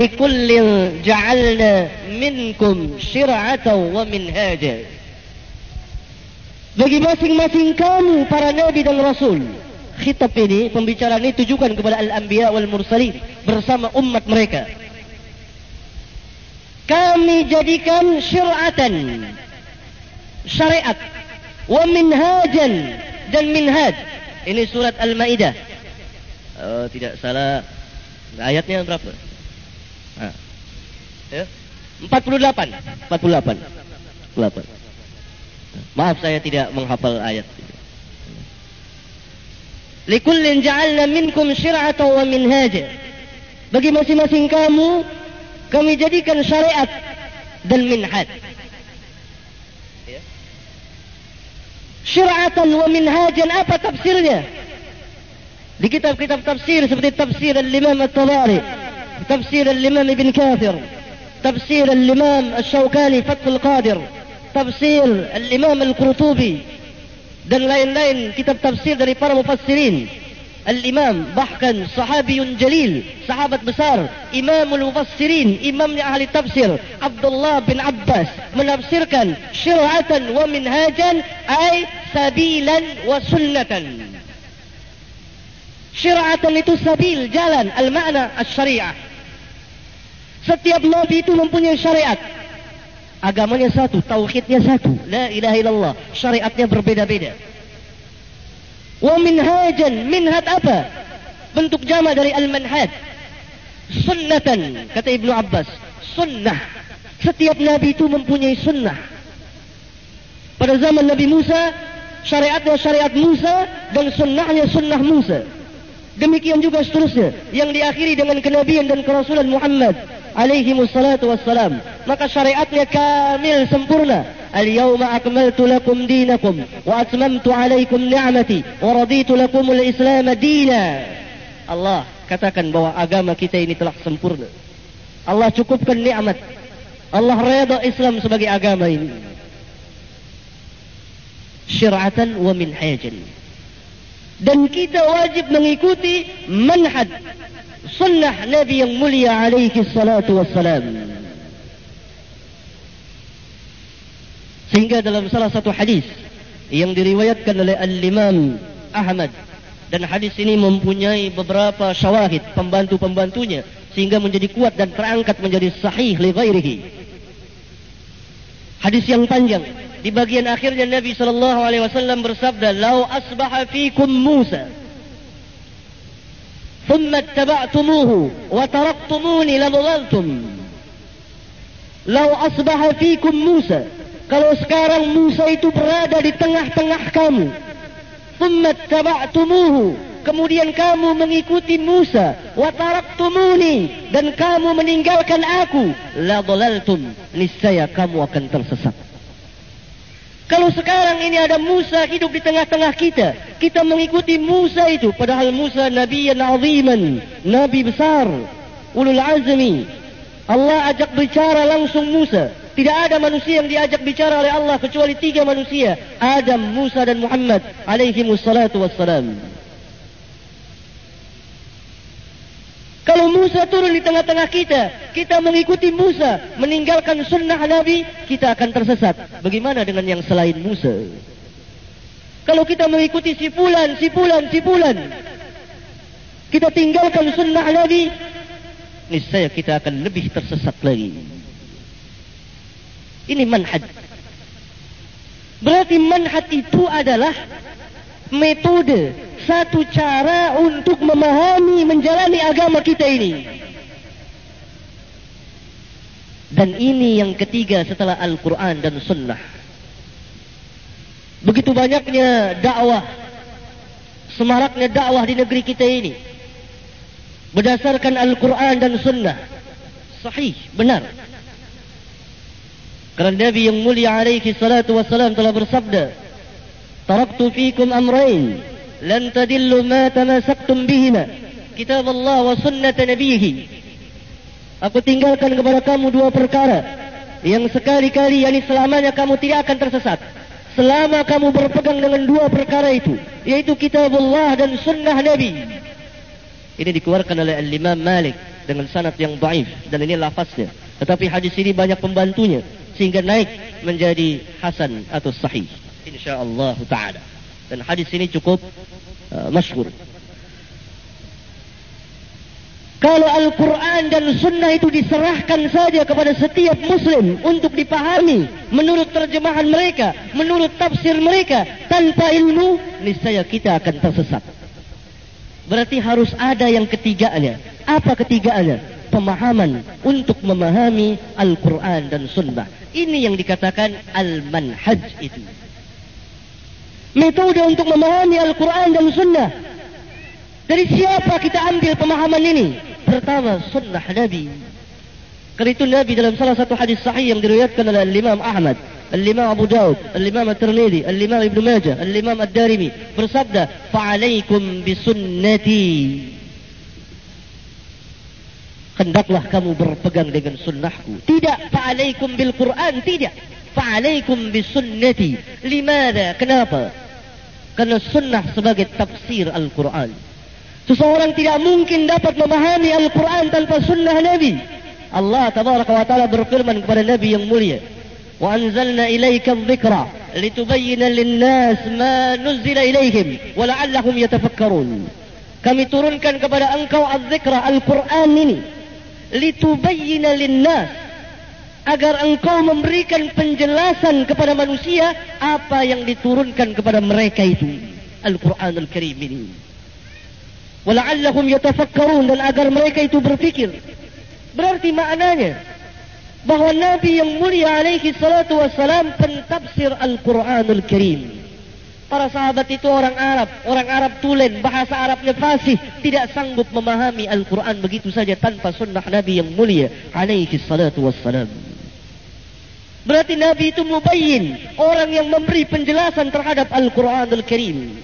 لكل جعلنا منكم شرعة ومنهاجا bagi masing-masing kamu para nabi dan rasul khitab ini pembicaraan ini tujukan kepada al-anbiya wal mursalin bersama umat mereka kami jadikan syar'atan syariat wa minhajan dan minhaj ini surat al-maidah oh, tidak salah ayatnya berapa ha. Ya 48 48 48 Maaf saya tidak menghafal ayat. Likullin ja'alna minkum syir'atan wa minhaja. Bagi masing-masing kamu kami jadikan syariat dan minhaj. Ya. Syir'atan wa minhajan apa tafsirnya? Di kitab-kitab tafsir seperti tafsir al-Imam At-Tabari, tafsir al-Imam Ibn Kathir, tafsir al-Imam Al-Shawkani Fathul Qadir, tafsir al-Imam al-Qurtubi dan lain-lain kitab tafsir dari para mufassirin al-Imam bahkan sahabiyun jalil sahabat besar Imamul Mufassirin imamnya ahli tafsir Abdullah bin Abbas menafsirkan syir'atan wa minhajan ay sabilan wa sunnatan syir'atan itu sabil jalan al-makna al-syariah setiap nabi itu mempunyai syariat agamanya satu, tauhidnya satu. La ilaha illallah. Syariatnya berbeda-beda. Wa minhajan, minhad apa? Bentuk jama dari al-manhaj. Sunnatan, kata Ibnu Abbas. Sunnah. Setiap nabi itu mempunyai sunnah. Pada zaman Nabi Musa, syariatnya syariat Musa dan sunnahnya sunnah Musa. Demikian juga seterusnya yang diakhiri dengan kenabian dan kerasulan Muhammad alaihi wassalatu wassalam maka syariatnya kamil sempurna al-yawma akmaltu lakum dinakum wa atmamtu alaikum ni'mati wa raditu lakum al-islam dina Allah katakan bahwa agama kita ini telah sempurna Allah cukupkan nikmat Allah redha Islam sebagai agama ini syir'atan wa minhajan dan kita wajib mengikuti manhaj sunnah Nabi yang mulia alaihi salatu wassalam. Sehingga dalam salah satu hadis yang diriwayatkan oleh Al-Imam Ahmad dan hadis ini mempunyai beberapa syawahid pembantu-pembantunya sehingga menjadi kuat dan terangkat menjadi sahih li ghairihi. Hadis yang panjang di bagian akhirnya Nabi sallallahu alaihi wasallam bersabda, "Lau asbaha fikum Musa" ثم اتبعتموه وتركتموني لضللتم لو أصبح فيكم موسى kalau sekarang Musa itu berada di tengah-tengah kamu ثم اتبعتموه kemudian kamu mengikuti Musa wa taraktumuni dan kamu meninggalkan aku la dhalaltum niscaya kamu akan tersesat kalau sekarang ini ada Musa hidup di tengah-tengah kita, kita mengikuti Musa itu. Padahal Musa Nabi yang aziman, Nabi besar, ulul azmi. Allah ajak bicara langsung Musa. Tidak ada manusia yang diajak bicara oleh Allah kecuali tiga manusia. Adam, Musa dan Muhammad alaihi wassalatu wassalam. Kalau Musa turun di tengah-tengah kita, kita mengikuti Musa, meninggalkan sunnah Nabi, kita akan tersesat. Bagaimana dengan yang selain Musa? Kalau kita mengikuti si fulan, si fulan, si kita tinggalkan sunnah Nabi, niscaya kita akan lebih tersesat lagi. Ini manhaj. Berarti manhaj itu adalah metode satu cara untuk memahami menjalani agama kita ini. Dan ini yang ketiga setelah Al-Quran dan Sunnah. Begitu banyaknya dakwah, semaraknya dakwah di negeri kita ini. Berdasarkan Al-Quran dan Sunnah. Sahih, benar. Kerana Nabi yang mulia alaihi salatu wassalam telah bersabda. Taraktu fikum amrain tadillu ma tamasaktum bihima kitab Allah wa sunnat nabihi aku tinggalkan kepada kamu dua perkara. Yang sekali-kali yakni selamanya kamu tidak akan tersesat. Selama kamu berpegang dengan dua perkara itu yaitu kitab Allah dan sunnah nabi. Ini dikeluarkan oleh al-imam Malik dengan sanad yang dhaif dan ini lafaznya. Tetapi hadis ini banyak pembantunya sehingga naik menjadi hasan atau sahih. Insyaallah taala. Dan hadis ini cukup uh, masyhur. Kalau Al-Quran dan Sunnah itu diserahkan saja kepada setiap Muslim untuk dipahami menurut terjemahan mereka, menurut tafsir mereka, tanpa ilmu, niscaya kita akan tersesat. Berarti harus ada yang ketiganya. Apa ketiganya? Pemahaman untuk memahami Al-Quran dan Sunnah. Ini yang dikatakan Al-Manhaj itu. Metode untuk memahami Al-Quran dan Sunnah. Dari siapa kita ambil pemahaman ini? pertama sunnah Nabi. Kerana itu Nabi dalam salah satu hadis sahih yang diriwayatkan oleh Imam Ahmad, Imam Abu Daud, Imam At-Tirmidzi, Imam Ibn Majah, Imam Ad-Darimi bersabda, "Fa'alaikum bisunnati." Hendaklah kamu berpegang dengan sunnahku. Tidak fa'alaikum bil Quran, tidak. Fa'alaikum bisunnati. Limada? Kenapa? Karena sunnah sebagai tafsir Al-Quran. Seseorang tidak mungkin dapat memahami Al-Quran tanpa sunnah Nabi. Allah tabaraka wa ta'ala berfirman kepada Nabi yang mulia. Wa anzalna ilaika dhikra litubayyana linnas ma nuzila ilaihim wa. Kami turunkan kepada engkau al-dhikra Al-Quran ini litubayyana linnas agar engkau memberikan penjelasan kepada manusia apa yang diturunkan kepada mereka itu Al-Quran Al-Karim ini. Wala'allahum yatafakkarun dan agar mereka itu berfikir. Berarti maknanya bahawa Nabi yang mulia alaihi salatu wassalam pentafsir Al-Quranul Karim. Para sahabat itu orang Arab, orang Arab tulen, bahasa Arabnya fasih, tidak sanggup memahami Al-Quran begitu saja tanpa sunnah Nabi yang mulia alaihi salatu wassalam. Berarti Nabi itu mubayyin, orang yang memberi penjelasan terhadap Al-Quranul Karim.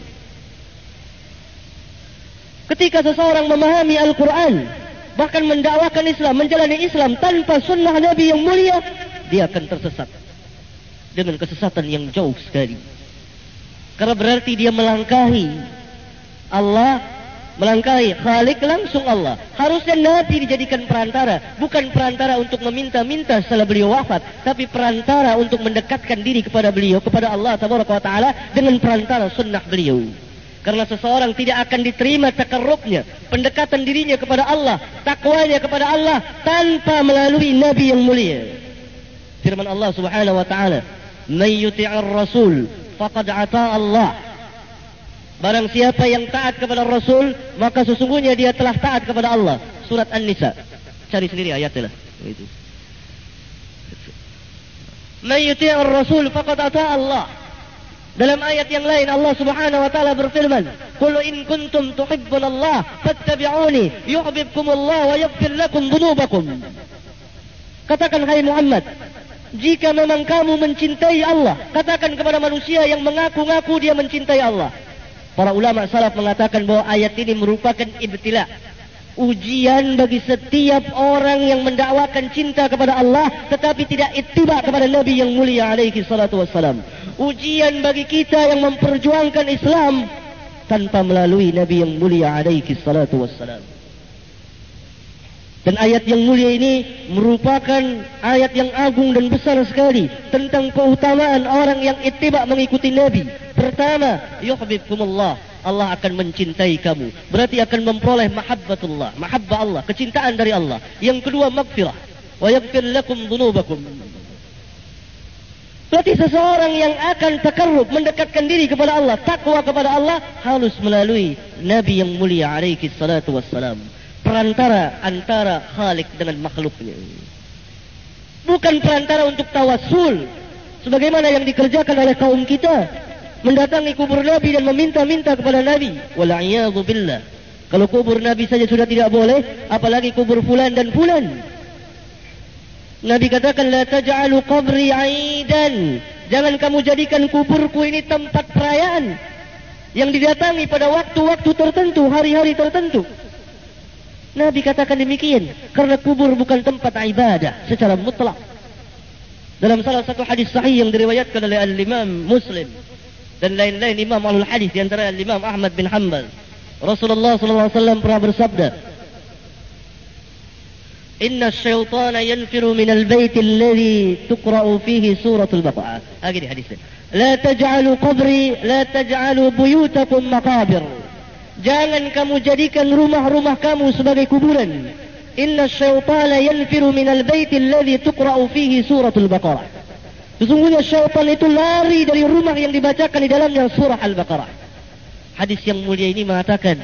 Ketika seseorang memahami Al-Quran, bahkan mendakwakan Islam, menjalani Islam tanpa sunnah Nabi yang mulia, dia akan tersesat. Dengan kesesatan yang jauh sekali. Karena berarti dia melangkahi Allah, melangkahi Khalik langsung Allah. Harusnya Nabi dijadikan perantara. Bukan perantara untuk meminta-minta setelah beliau wafat. Tapi perantara untuk mendekatkan diri kepada beliau, kepada Allah Ta'ala dengan perantara sunnah beliau. Karena seseorang tidak akan diterima takarrubnya, pendekatan dirinya kepada Allah, takwanya kepada Allah tanpa melalui Nabi yang mulia. Firman Allah Subhanahu wa taala, "Man yuti'ir rasul faqad ata Allah." Barang siapa yang taat kepada Rasul, maka sesungguhnya dia telah taat kepada Allah. Surat An-Nisa. Cari sendiri ayatnya lah. Itu. Man yuti'ir rasul faqad ata Allah. Dalam ayat yang lain Allah Subhanahu wa taala berfirman, "Qul in kuntum Allah, fattabi'uni yuhibbukum Allah wa yaghfir lakum dhunubakum." Katakan hai Muhammad, jika memang kamu mencintai Allah, katakan kepada manusia yang mengaku-ngaku dia mencintai Allah. Para ulama salaf mengatakan bahawa ayat ini merupakan ibtila, ujian bagi setiap orang yang mendakwakan cinta kepada Allah tetapi tidak ittiba kepada Nabi yang mulia alaihi salatu wassalam ujian bagi kita yang memperjuangkan Islam tanpa melalui Nabi yang mulia alaihi salatu wassalam. Dan ayat yang mulia ini merupakan ayat yang agung dan besar sekali tentang keutamaan orang yang ittiba mengikuti Nabi. Pertama, yuhibbukumullah. Allah akan mencintai kamu. Berarti akan memperoleh mahabbatullah, mahabbah Allah, kecintaan dari Allah. Yang kedua, maghfirah. Wa yaghfir lakum dhunubakum. Berarti seseorang yang akan takarrub mendekatkan diri kepada Allah, takwa kepada Allah harus melalui Nabi yang mulia alaihi salatu wassalam. Perantara antara Khalik dengan makhluknya. Bukan perantara untuk tawassul. Sebagaimana yang dikerjakan oleh kaum kita. Mendatangi kubur Nabi dan meminta-minta kepada Nabi. Wala'iyadu billah. Kalau kubur Nabi saja sudah tidak boleh, apalagi kubur fulan dan fulan. Nabi katakan la taj'alu qabri 'aidan. Jangan kamu jadikan kuburku ini tempat perayaan yang didatangi pada waktu-waktu tertentu, hari-hari tertentu. Nabi katakan demikian karena kubur bukan tempat ibadah secara mutlak. Dalam salah satu hadis sahih yang diriwayatkan oleh Al-Imam Muslim dan lain-lain Imam Al-Hadis di antara Al-Imam Ahmad bin Hanbal. Rasulullah wasallam pernah bersabda, Inna syaitana yanfiru minal baiti alladhi tuqra'u fihi suratul baqarah. Ah, gini hadisnya. La taj'alu qabri, la taj'alu buyutakum maqabir. Jangan kamu jadikan rumah-rumah kamu sebagai kuburan. Inna syaitana yanfiru minal baiti alladhi tuqra'u fihi suratul baqarah. Sesungguhnya syaitan itu lari dari rumah yang dibacakan di dalamnya surah Al-Baqarah. Hadis yang mulia ini mengatakan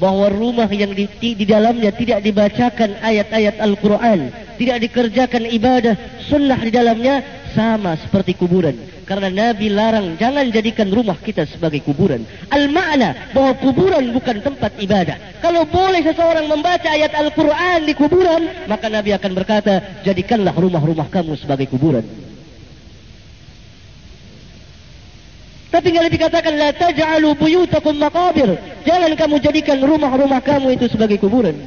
bahawa rumah yang di, di dalamnya tidak dibacakan ayat-ayat Al-Quran, tidak dikerjakan ibadah sunnah di dalamnya sama seperti kuburan. Karena Nabi larang jangan jadikan rumah kita sebagai kuburan. Al-makna bahawa kuburan bukan tempat ibadah. Kalau boleh seseorang membaca ayat Al-Quran di kuburan, maka Nabi akan berkata, jadikanlah rumah-rumah kamu sebagai kuburan. Tapi kalau dikatakan la taj'alu buyutakum maqabir, jangan kamu jadikan rumah-rumah kamu itu sebagai kuburan.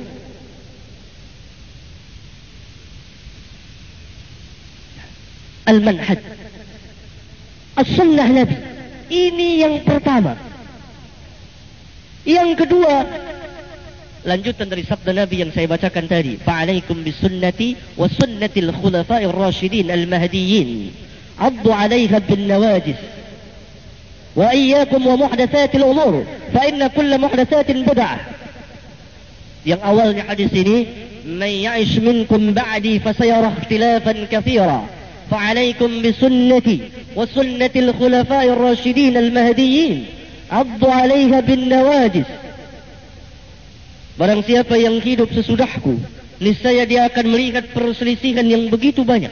Al-manhaj. As-sunnah Nabi. Ini yang pertama. Yang kedua, lanjutan dari sabda Nabi yang saya bacakan tadi. Fa'alaikum bisunnati wa sunnatil khulafa'ir rasyidin al-mahdiyyin. Addu 'alayha bin nawajis. وإياكم ومحدثات الأمور فإن كل محدثات بدعة yang awalnya hadis ini من يعش منكم بعدي فسيرى اختلافا كثيرا فعليكم بسنتي وسنة الخلفاء الراشدين المهديين عضوا عليها بالنواجس Barang siapa yang hidup sesudahku, niscaya dia akan melihat perselisihan yang begitu banyak.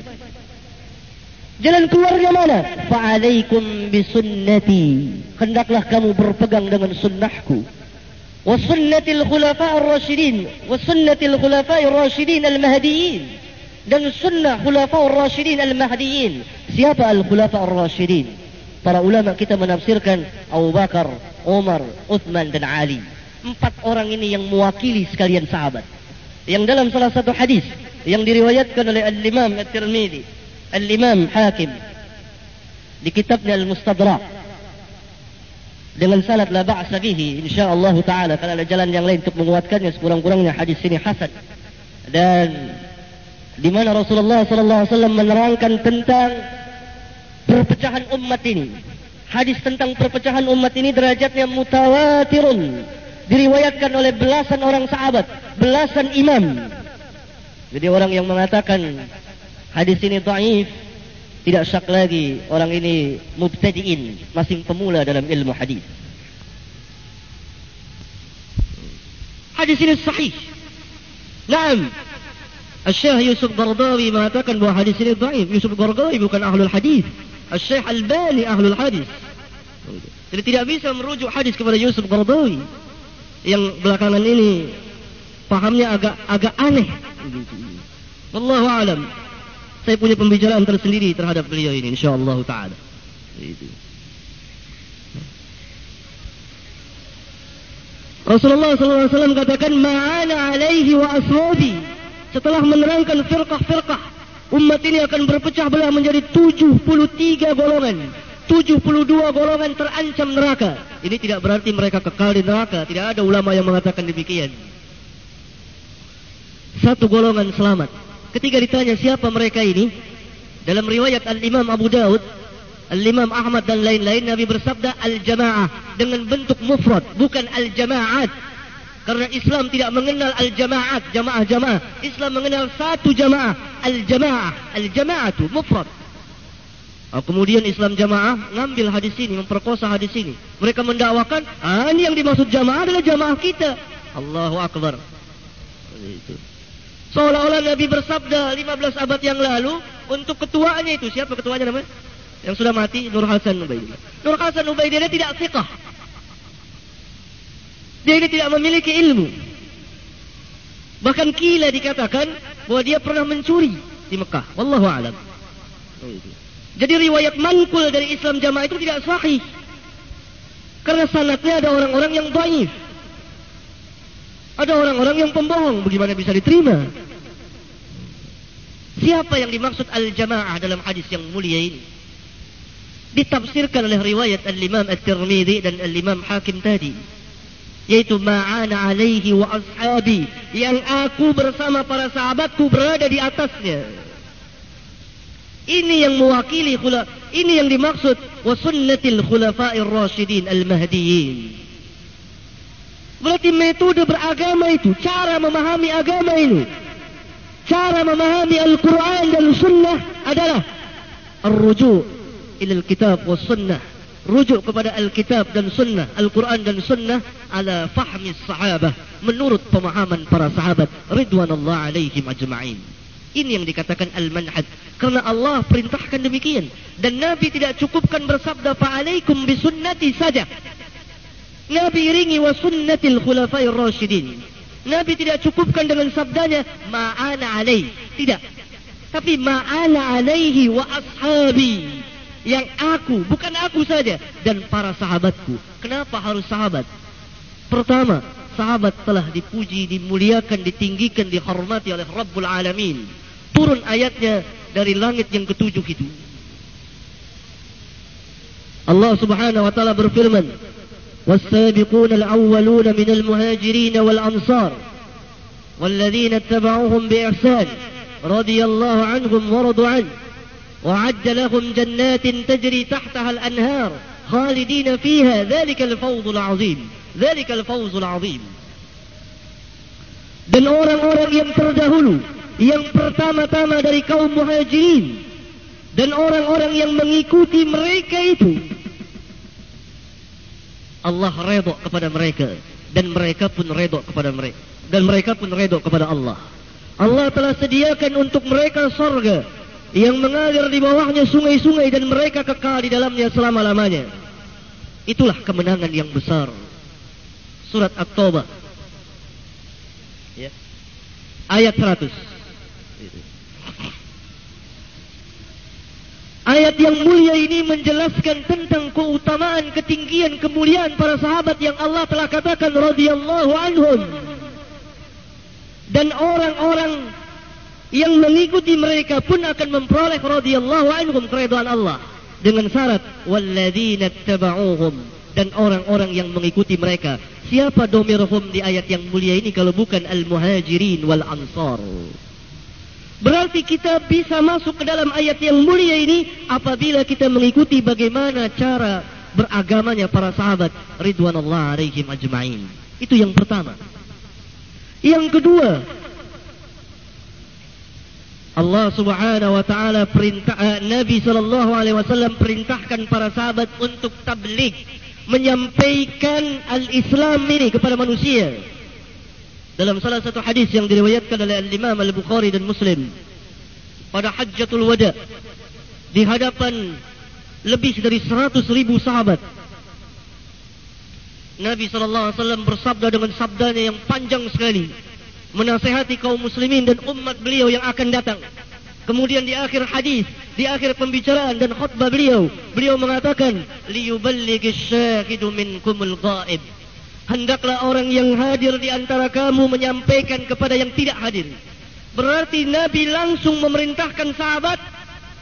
Jalan keluarnya mana? Fa'alaikum bisunnati. Hendaklah kamu berpegang dengan sunnahku. Wa sunnatil khulafa'ir rasyidin. Wa sunnatil khulafa'ir rasyidin al-mahdiyin. Dan sunnah khulafa'ir rasyidin al-mahdiyin. Siapa al-khulafa'ir rasyidin? Para ulama kita menafsirkan Abu Bakar, Umar, Uthman dan Ali. Empat orang ini yang mewakili sekalian sahabat. Yang dalam salah satu hadis yang diriwayatkan oleh Al-Imam At-Tirmidzi Al-Imam Hakim di kitabnya Al-Mustadrak dengan sanad la ba'sa bihi insyaallah taala kalau ada jalan yang lain untuk menguatkannya sekurang-kurangnya hadis ini hasan. Dan di mana Rasulullah sallallahu alaihi wasallam menerangkan tentang perpecahan umat ini. Hadis tentang perpecahan umat ini derajatnya mutawatirun. Diriwayatkan oleh belasan orang sahabat belasan imam. Jadi orang yang mengatakan hadis ini dhaif tidak syak lagi orang ini mubtadiin masih pemula dalam ilmu hadis. Hadis ini sahih. Naam. Syekh Yusuf Gardawi mengatakan bahawa hadis ini dhaif Yusuf Gardawi bukan ahlul hadis. Syekh Albani ahlul hadis. Jadi tidak bisa merujuk hadis kepada Yusuf Gardawi yang belakangan ini pahamnya agak agak aneh. Wallahu alam saya punya pembicaraan tersendiri terhadap beliau ini insyaallah taala. Itu. Rasulullah SAW katakan ma'ana alaihi wa ashabi setelah menerangkan firqah-firqah umat ini akan berpecah belah menjadi 73 golongan. 72 golongan terancam neraka. Ini tidak berarti mereka kekal di neraka. Tidak ada ulama yang mengatakan demikian. Satu golongan selamat Ketika ditanya siapa mereka ini, dalam riwayat Al-Imam Abu Daud, Al-Imam Ahmad dan lain-lain, Nabi bersabda Al-Jama'ah dengan bentuk mufrad, bukan Al-Jama'at. Karena Islam tidak mengenal Al-Jama'at, jamaah-jamaah. Islam mengenal satu jamaah, Al-Jama'ah. Al-Jama'atu, mufrad. Oh, kemudian Islam jamaah ngambil hadis ini, memperkosa hadis ini. Mereka mendakwakan, ah, ini yang dimaksud jamaah adalah jamaah kita. Allahu Akbar. Itu. Seolah-olah Nabi bersabda 15 abad yang lalu untuk ketuanya itu. Siapa ketuanya namanya? Yang sudah mati, Nur Hasan Ubaidillah. Nur Hasan Ubaidillah tidak siqah. Dia ini tidak memiliki ilmu. Bahkan kila dikatakan bahwa dia pernah mencuri di Mekah. Wallahu alam. Jadi riwayat mankul dari Islam jamaah itu tidak sahih. Karena sanatnya ada orang-orang yang daif. Ada orang-orang yang pembohong. Bagaimana bisa diterima? Siapa yang dimaksud al-jamaah dalam hadis yang mulia ini? Ditafsirkan oleh riwayat al-imam al-tirmidhi dan al-imam hakim tadi. yaitu ma'ana alaihi wa ashabi yang aku bersama para sahabatku berada di atasnya ini yang mewakili khula ini yang dimaksud wa sunnatil khulafa'ir rasyidin al-mahdiyyin berarti metode beragama itu cara memahami agama ini cara memahami Al-Quran dan Sunnah adalah ar-ruju' ila al-kitab wa sunnah rujuk kepada Alkitab dan Sunnah, Al-Quran dan Sunnah ala fahmi sahabah menurut pemahaman para sahabat ridwanullah alaihim ajma'in. Ini yang dikatakan al-manhaj karena Allah perintahkan demikian dan Nabi tidak cukupkan bersabda fa'alaikum bisunnati saja. Nabi iringi wa sunnatil khulafai rasyidin. Nabi tidak cukupkan dengan sabdanya ma'ana alaih. Tidak. Tapi ma'ana alaihi wa ashabi yang aku, bukan aku saja dan para sahabatku. Kenapa harus sahabat? Pertama, sahabat telah dipuji, dimuliakan, ditinggikan, dihormati oleh Rabbul Alamin. Turun ayatnya dari langit yang ketujuh itu. Allah Subhanahu wa taala berfirman, والسابقون الأولون من المهاجرين والأنصار والذين اتبعوهم بإحسان رضي الله عنهم ورضوا عنه. وعد لهم جنات تجري تحتها الأنهار خالدين فيها. ذلك الفوز العظيم. ذلك الفوز العظيم. dan orang-orang yang terdahulu yang pertama-tama dari kaum muhajirin dan orang-orang yang mengikuti mereka itu Allah redha kepada mereka dan mereka pun redha kepada mereka dan mereka pun redha kepada Allah Allah telah sediakan untuk mereka surga yang mengalir di bawahnya sungai-sungai dan mereka kekal di dalamnya selama-lamanya. Itulah kemenangan yang besar. Surat At-Taubah. Ya. Ayat 100. Ayat yang mulia ini menjelaskan tentang keutamaan, ketinggian, kemuliaan para sahabat yang Allah telah katakan radhiyallahu anhum. Dan orang-orang yang mengikuti mereka pun akan memperoleh radhiyallahu anhum keridhaan Allah dengan syarat walladzina tabauhum dan orang-orang yang mengikuti mereka. Siapa domirhum di ayat yang mulia ini kalau bukan al-muhajirin wal ansar berarti kita bisa masuk ke dalam ayat yang mulia ini apabila kita mengikuti bagaimana cara beragamanya para sahabat ridwanullah alaihim ajma'in itu yang pertama yang kedua Allah Subhanahu wa taala perintah uh, Nabi sallallahu alaihi wasallam perintahkan para sahabat untuk tabligh menyampaikan al-Islam ini kepada manusia. Dalam salah satu hadis yang diriwayatkan oleh Al-Imam Al-Bukhari dan Muslim pada Hajjatul Wada di hadapan lebih dari seratus ribu sahabat Nabi sallallahu alaihi wasallam bersabda dengan sabdanya yang panjang sekali menasehati kaum muslimin dan umat beliau yang akan datang. Kemudian di akhir hadis, di akhir pembicaraan dan khutbah beliau, beliau mengatakan, "Liyuballighi asy-syahidu minkumul ghaib." Hendaklah orang yang hadir di antara kamu menyampaikan kepada yang tidak hadir. Berarti Nabi langsung memerintahkan sahabat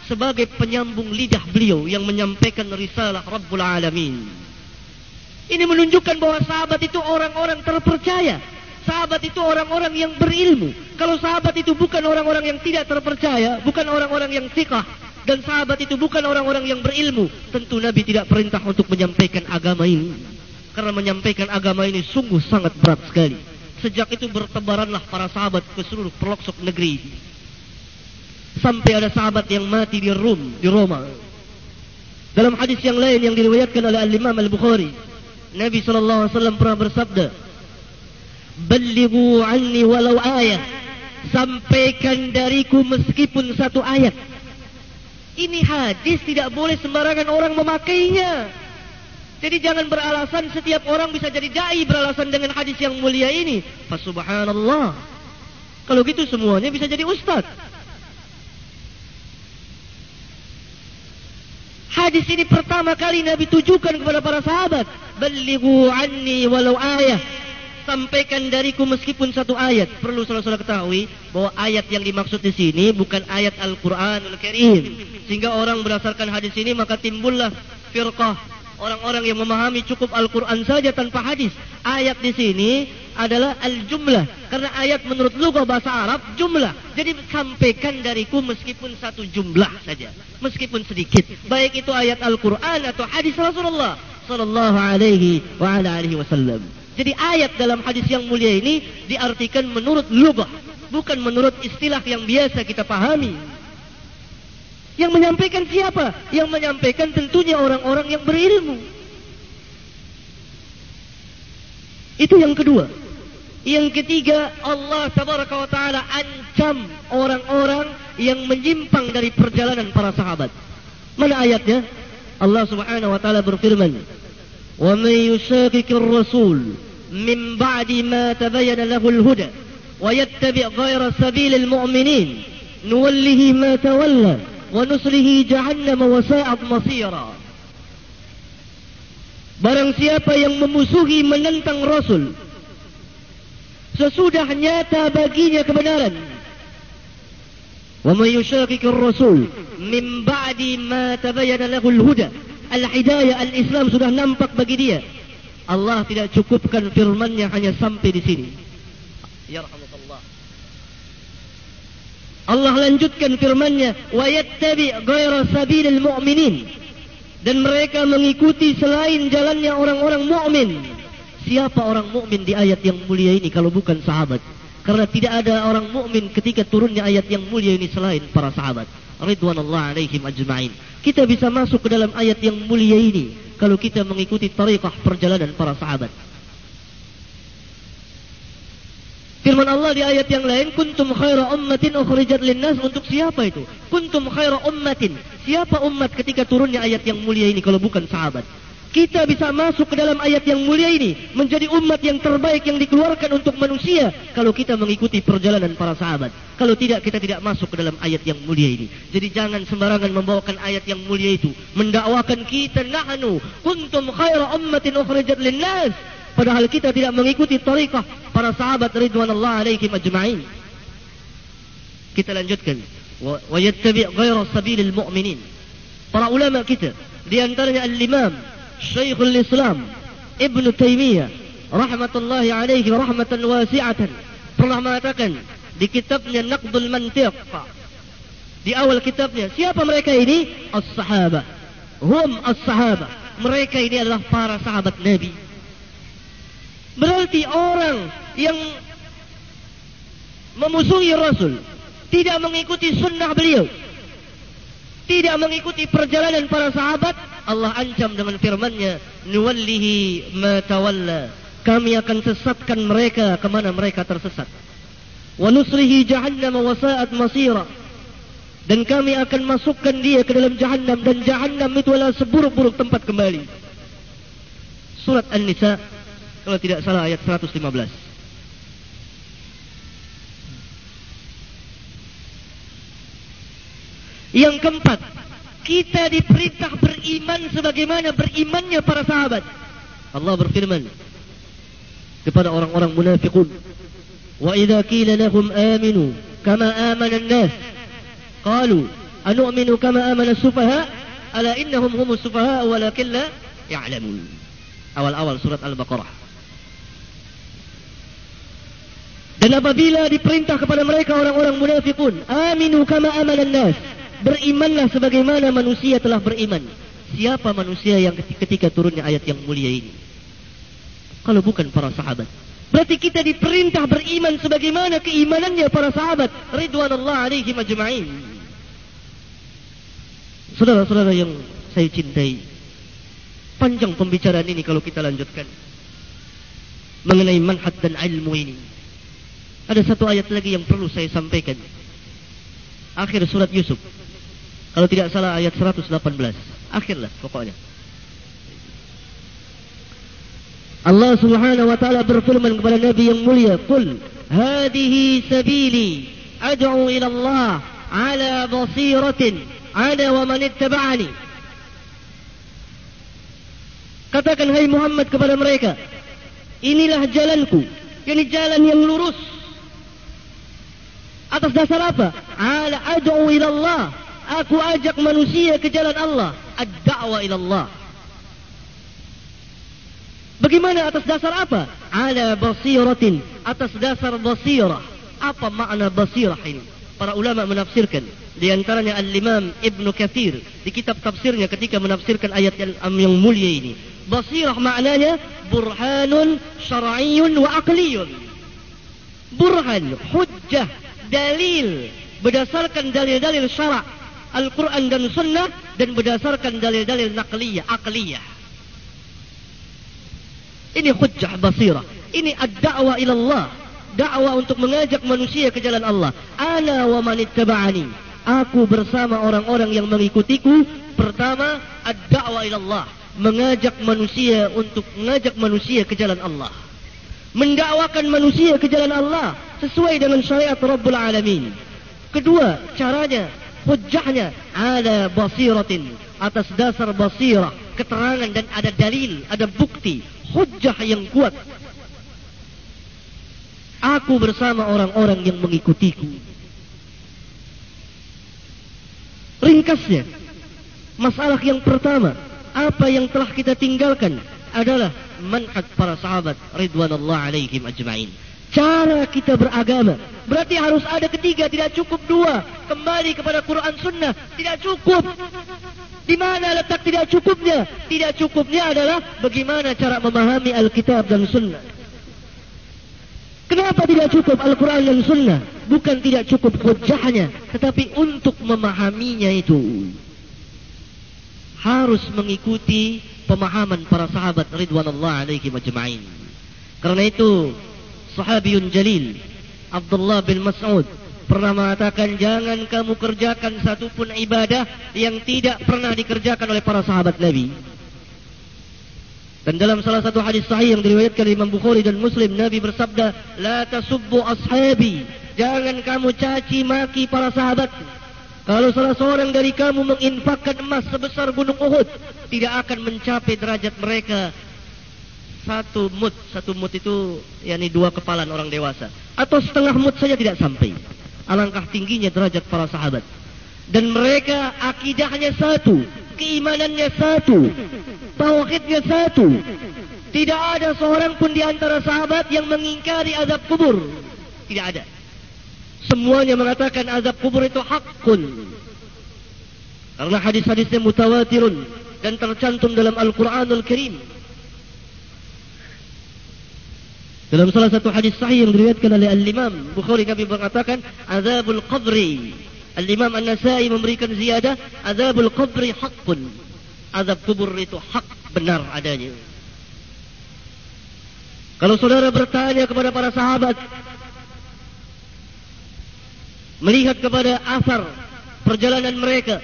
sebagai penyambung lidah beliau yang menyampaikan risalah Rabbul Alamin. Ini menunjukkan bahawa sahabat itu orang-orang terpercaya sahabat itu orang-orang yang berilmu. Kalau sahabat itu bukan orang-orang yang tidak terpercaya, bukan orang-orang yang sikah, dan sahabat itu bukan orang-orang yang berilmu, tentu Nabi tidak perintah untuk menyampaikan agama ini. Karena menyampaikan agama ini sungguh sangat berat sekali. Sejak itu bertebaranlah para sahabat ke seluruh pelosok negeri. Sampai ada sahabat yang mati di Rom, di Roma. Dalam hadis yang lain yang diriwayatkan oleh Al-Imam Al-Bukhari, Nabi SAW pernah bersabda, Balighu anni walau ayat Sampaikan dariku meskipun satu ayat Ini hadis tidak boleh sembarangan orang memakainya Jadi jangan beralasan setiap orang bisa jadi da'i Beralasan dengan hadis yang mulia ini. Fasubhanallah Kalau gitu semuanya bisa jadi ustaz. Hadis ini pertama kali Nabi tujukan kepada para sahabat. Balighu anni walau ayat sampaikan dariku meskipun satu ayat. Perlu saudara-saudara ketahui bahwa ayat yang dimaksud di sini bukan ayat Al-Quranul Karim. Sehingga orang berdasarkan hadis ini maka timbullah firqah orang-orang yang memahami cukup Al-Quran saja tanpa hadis. Ayat di sini adalah al-jumlah. Karena ayat menurut lugah bahasa Arab, jumlah. Jadi sampaikan dariku meskipun satu jumlah saja. Meskipun sedikit. Baik itu ayat Al-Quran atau hadis Rasulullah sallallahu alaihi wa ala alihi wasallam. Jadi ayat dalam hadis yang mulia ini diartikan menurut lugah, bukan menurut istilah yang biasa kita pahami. Yang menyampaikan siapa? Yang menyampaikan tentunya orang-orang yang berilmu. Itu yang kedua. Yang ketiga, Allah tabaraka wa taala ancam orang-orang yang menyimpang dari perjalanan para sahabat. Mana ayatnya? Allah Subhanahu wa taala berfirman, "Wa may yushaqiqir rasul min ba'di ma tabayyana lahu al-huda wa yattabi' ghayra sabilil mu'minin nuwallihi ma tawalla ونصره جهنم وساءت مصيرا Barang siapa yang memusuhi menentang Rasul Sesudah nyata baginya kebenaran Wa may yushaqiqir rasul min ba'di ma tabayyana lahu al-huda al-hidayah al-islam sudah nampak bagi dia Allah tidak cukupkan firman-Nya hanya sampai di sini Ya rahmatullah Allah lanjutkan firman-Nya, "Wa yattabi' ghayra sabilil mu'minin." Dan mereka mengikuti selain jalannya orang-orang mukmin. Siapa orang mukmin di ayat yang mulia ini kalau bukan sahabat? Karena tidak ada orang mukmin ketika turunnya ayat yang mulia ini selain para sahabat. Ridwanullah alaihim ajma'in. Kita bisa masuk ke dalam ayat yang mulia ini kalau kita mengikuti tariqah perjalanan para sahabat. Firman Allah di ayat yang lain, kuntum khaira ummatin ukhrijat linnas untuk siapa itu? Kuntum khaira ummatin. Siapa umat ketika turunnya ayat yang mulia ini kalau bukan sahabat? Kita bisa masuk ke dalam ayat yang mulia ini menjadi umat yang terbaik yang dikeluarkan untuk manusia kalau kita mengikuti perjalanan para sahabat. Kalau tidak kita tidak masuk ke dalam ayat yang mulia ini. Jadi jangan sembarangan membawakan ayat yang mulia itu mendakwakan kita nahnu kuntum khaira ummatin ukhrijat linnas Padahal kita tidak mengikuti tariqah para sahabat ridwanullah alaihim ajma'in. Kita lanjutkan. Wa yattabi' ghayra sabilil mu'minin. Para ulama kita di antaranya al-Imam Syekhul Islam Ibn Taymiyah rahmatullahi alaihi rahmatan wasi'atan pernah mengatakan di kitabnya Naqdul Mantiq di awal kitabnya siapa mereka ini as-sahabah hum as-sahabah mereka ini adalah para sahabat Nabi Berarti orang yang memusuhi Rasul tidak mengikuti sunnah beliau. Tidak mengikuti perjalanan para sahabat Allah ancam dengan firman-Nya nuwallihi ma tawalla. Kami akan sesatkan mereka ke mana mereka tersesat. Wa nusrihi jahannam wa sa'at masira. Dan kami akan masukkan dia ke dalam jahannam dan jahannam itu adalah seburuk-buruk tempat kembali. Surat an-nisa kalau tidak salah ayat 115. Yang keempat, kita diperintah beriman sebagaimana berimannya para sahabat. Allah berfirman kepada orang-orang munafiqun, "Wa idza qila lahum aminu kama amana an-nas, qalu anu'minu kama amana as-sufaha, ala innahum humus sufaha walakin la ya'lamun." Awal-awal surat Al-Baqarah. Dan apabila diperintah kepada mereka orang-orang munafikun, aminu kama amalan nas. Berimanlah sebagaimana manusia telah beriman. Siapa manusia yang ketika turunnya ayat yang mulia ini? Kalau bukan para sahabat. Berarti kita diperintah beriman sebagaimana keimanannya para sahabat. Ridwanullah alaihi majma'in. Saudara-saudara yang saya cintai. Panjang pembicaraan ini kalau kita lanjutkan. Mengenai manhad dan ilmu ini. Ada satu ayat lagi yang perlu saya sampaikan. Akhir surat Yusuf. Kalau tidak salah ayat 118. Akhirlah pokoknya. Allah Subhanahu wa taala berfirman kepada Nabi yang mulia, "Qul hadhihi sabili ad'u ila Allah 'ala basiratin ana wa man ittaba'ani." Katakan hai Muhammad kepada mereka, inilah jalanku, ini jalan yang lurus Atas dasar apa? Ala ad'u ila Allah. Aku ajak manusia ke jalan Allah. Ad-da'wa ila Allah. Bagaimana atas dasar apa? Ala basiratin. Atas dasar basirah. Apa makna basirah ini? Para ulama menafsirkan. Di antaranya Al-Imam Ibn Kathir. Di kitab tafsirnya ketika menafsirkan ayat yang, yang mulia ini. Basirah maknanya burhanun syara'iyun wa aqliyun. Burhan, hujjah, dalil. Berdasarkan dalil-dalil syara' Al-Quran dan Sunnah dan berdasarkan dalil-dalil naqliyah, aqliyah. Ini hujjah basirah. Ini ad-da'wa ila Allah. Da'wa untuk mengajak manusia ke jalan Allah. Ana wa manittaba'ani. Aku bersama orang-orang yang mengikutiku. Pertama, ad-da'wa ila Allah. Mengajak manusia untuk mengajak manusia ke jalan Allah. Mendakwakan manusia ke jalan Allah. Sesuai dengan syariat Rabbul Alamin. Kedua, caranya. Hujjahnya. Ada basiratin. Atas dasar basirah. Keterangan dan ada dalil. Ada bukti hujjah yang kuat. Aku bersama orang-orang yang mengikutiku. Ringkasnya, masalah yang pertama, apa yang telah kita tinggalkan adalah manhaj para sahabat ridwanullah alaihim ajma'in. Cara kita beragama. Berarti harus ada ketiga, tidak cukup dua. Kembali kepada Quran Sunnah, tidak cukup. Di mana letak tidak cukupnya? Tidak cukupnya adalah bagaimana cara memahami Alkitab dan Sunnah. Kenapa tidak cukup Al-Quran dan Sunnah? Bukan tidak cukup hujahnya, tetapi untuk memahaminya itu harus mengikuti pemahaman para sahabat Ridwanullah alaihi majma'in. Karena itu sahabiyun jalil Abdullah bin Mas'ud pernah mengatakan jangan kamu kerjakan satu pun ibadah yang tidak pernah dikerjakan oleh para sahabat Nabi. Dan dalam salah satu hadis sahih yang diriwayatkan Imam Bukhari dan Muslim, Nabi bersabda, "La tasubbu ashabi." Jangan kamu caci maki para sahabat. Kalau salah seorang dari kamu menginfakkan emas sebesar gunung Uhud, tidak akan mencapai derajat mereka satu mut. Satu mut itu yakni dua kepalan orang dewasa. Atau setengah mut saja tidak sampai alangkah tingginya derajat para sahabat. Dan mereka akidahnya satu, keimanannya satu, tauhidnya satu. Tidak ada seorang pun di antara sahabat yang mengingkari azab kubur. Tidak ada. Semuanya mengatakan azab kubur itu hakun. Karena hadis-hadisnya mutawatirun dan tercantum dalam Al-Quranul Karim. Dalam salah satu hadis sahih yang diriwayatkan oleh Al-Imam Bukhari kami mengatakan azabul qabri. Al-Imam An-Nasa'i memberikan ziyadah azabul qabri haqqun. Azab kubur itu hak benar adanya. Kalau saudara bertanya kepada para sahabat melihat kepada asar perjalanan mereka,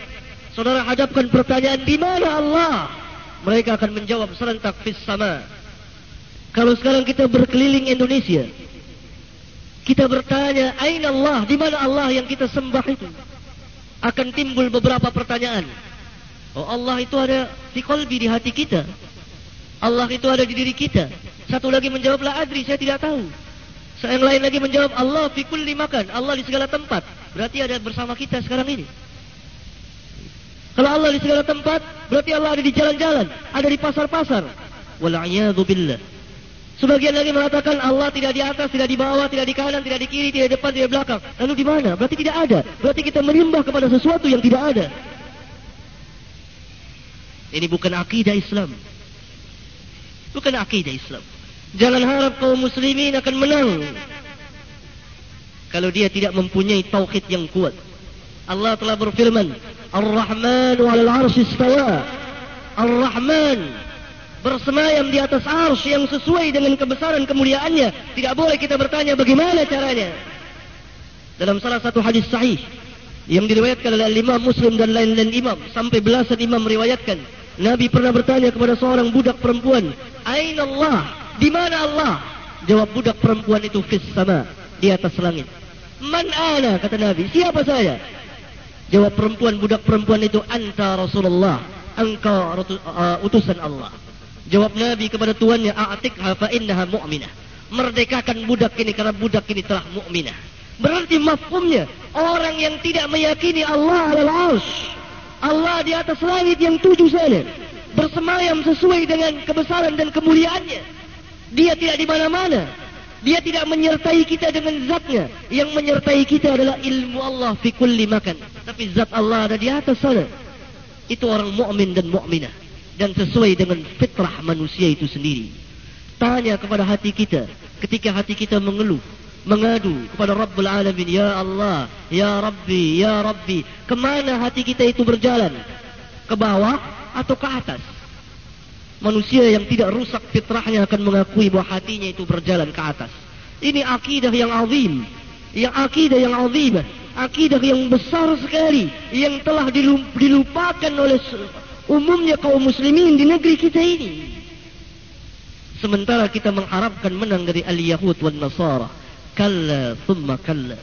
saudara hadapkan pertanyaan di mana Allah? Mereka akan menjawab serentak fis sama' Kalau sekarang kita berkeliling Indonesia, kita bertanya, Aina Allah, di mana Allah yang kita sembah itu? Akan timbul beberapa pertanyaan. Oh Allah itu ada di kolbi, di hati kita. Allah itu ada di diri kita. Satu lagi menjawab, La adri, saya tidak tahu. Yang lain lagi menjawab, Allah fi kulli makan. Allah di segala tempat. Berarti ada bersama kita sekarang ini. Kalau Allah di segala tempat, berarti Allah ada di jalan-jalan. Ada di pasar-pasar. Wal'iyadu billah. Sebagian lagi mengatakan Allah tidak di atas, tidak di bawah, tidak di kanan, tidak di kiri, tidak di depan, tidak di belakang. Lalu di mana? Berarti tidak ada. Berarti kita menyembah kepada sesuatu yang tidak ada. Ini bukan akidah Islam. Bukan akidah Islam. Jangan harap kaum muslimin akan menang. Kalau dia tidak mempunyai tauhid yang kuat. Allah telah berfirman. Ar-Rahman wa'al arsh istawa. Ar-Rahman bersemayam di atas ars yang sesuai dengan kebesaran kemuliaannya. Tidak boleh kita bertanya bagaimana caranya. Dalam salah satu hadis sahih yang diriwayatkan oleh Imam Muslim dan lain-lain imam sampai belasan imam meriwayatkan Nabi pernah bertanya kepada seorang budak perempuan, "Aina Allah? Di mana Allah?" Jawab budak perempuan itu fis sama, di atas langit. "Man ana?" kata Nabi. "Siapa saya?" Jawab perempuan budak perempuan itu, "Anta Rasulullah." Engkau uh, utusan Allah. Jawab Nabi kepada tuannya, "A'tikha fa innaha mu'minah." Merdekakan budak ini karena budak ini telah mukminah. Berarti mafhumnya orang yang tidak meyakini Allah adalah Arsh. Allah di atas langit yang tujuh sana. bersemayam sesuai dengan kebesaran dan kemuliaannya. Dia tidak di mana-mana. Dia tidak menyertai kita dengan zatnya. Yang menyertai kita adalah ilmu Allah fi kulli makan. Tapi zat Allah ada di atas sana. Itu orang mukmin dan mukminah dan sesuai dengan fitrah manusia itu sendiri. Tanya kepada hati kita ketika hati kita mengeluh, mengadu kepada Rabbul Alamin, Ya Allah, Ya Rabbi, Ya Rabbi. Kemana hati kita itu berjalan? Ke bawah atau ke atas? Manusia yang tidak rusak fitrahnya akan mengakui bahawa hatinya itu berjalan ke atas. Ini akidah yang azim. Yang akidah yang azim. Akidah yang besar sekali. Yang telah dilupakan oleh umumnya kaum muslimin di negeri kita ini. Sementara kita mengharapkan menang dari al-Yahud wal Nasara. Kalla thumma kalla.